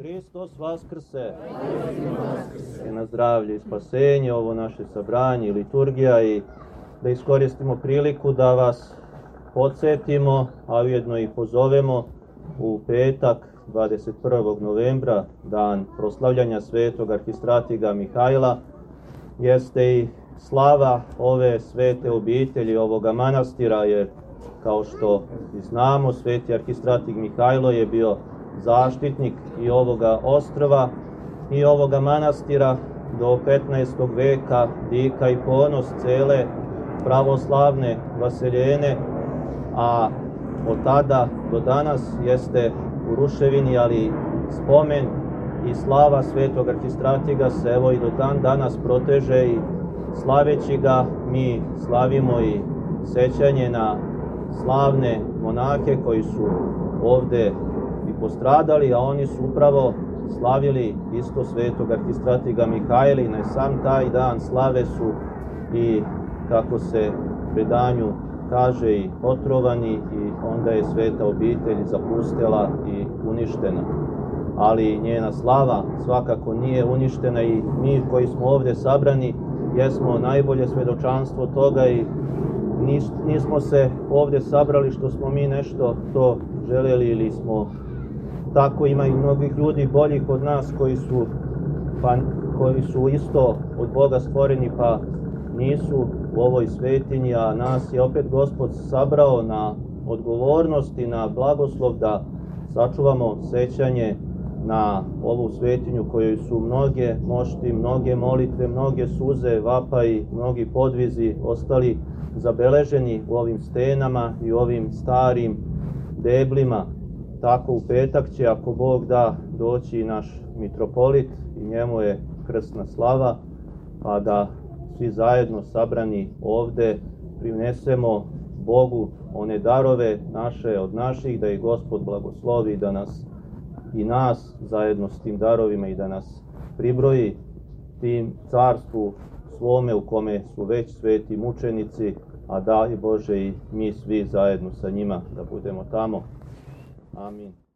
Hristos Vaskrse! I na zdravlje i spasenje, ovo naše sabranje i liturgija i da iskoristimo priliku da vas podsjetimo, a ujedno i pozovemo u petak 21. novembra, dan proslavljanja svetog arhistratiga Mihajla, jeste i slava ove svete obitelji ovoga manastira, jer kao što i znamo, sveti arhistratig Mihajlo je bio zaštitnik i ovoga ostrova i ovoga manastira do 15. veka dika i ponos cele pravoslavne vaseljene, a od tada do danas jeste u ruševini, ali spomen i slava svetog arhistratiga se evo i do dan danas proteže i slaveći ga mi slavimo i sećanje na slavne monahe koji su ovde postradali, a oni su upravo slavili isto svetog arhistratiga Mihajla i na sam taj dan slave su i kako se predanju kaže i otrovani i onda je sveta obitelj zapustela i uništena. Ali njena slava svakako nije uništena i mi koji smo ovde sabrani jesmo najbolje svedočanstvo toga i nis, nismo se ovde sabrali što smo mi nešto to želeli ili smo tako ima i mnogih ljudi boljih od nas koji su pa, koji su isto od Boga stvoreni pa nisu u ovoj svetinji, a nas je opet Gospod sabrao na odgovornost i na blagoslov da sačuvamo sećanje na ovu svetinju kojoj su mnoge mošti, mnoge molitve, mnoge suze, vapaji, mnogi podvizi ostali zabeleženi u ovim stenama i ovim starim deblima. Tako u petak će, ako Bog da, doći i naš mitropolit i njemu je krstna slava, pa da svi zajedno sabrani ovde prinesemo Bogu one darove naše od naših, da ih Gospod blagoslovi, da nas i nas zajedno s tim darovima i da nas pribroji tim carstvu svome u kome su već sveti mučenici, a daj Bože i mi svi zajedno sa njima da budemo tamo. Amin.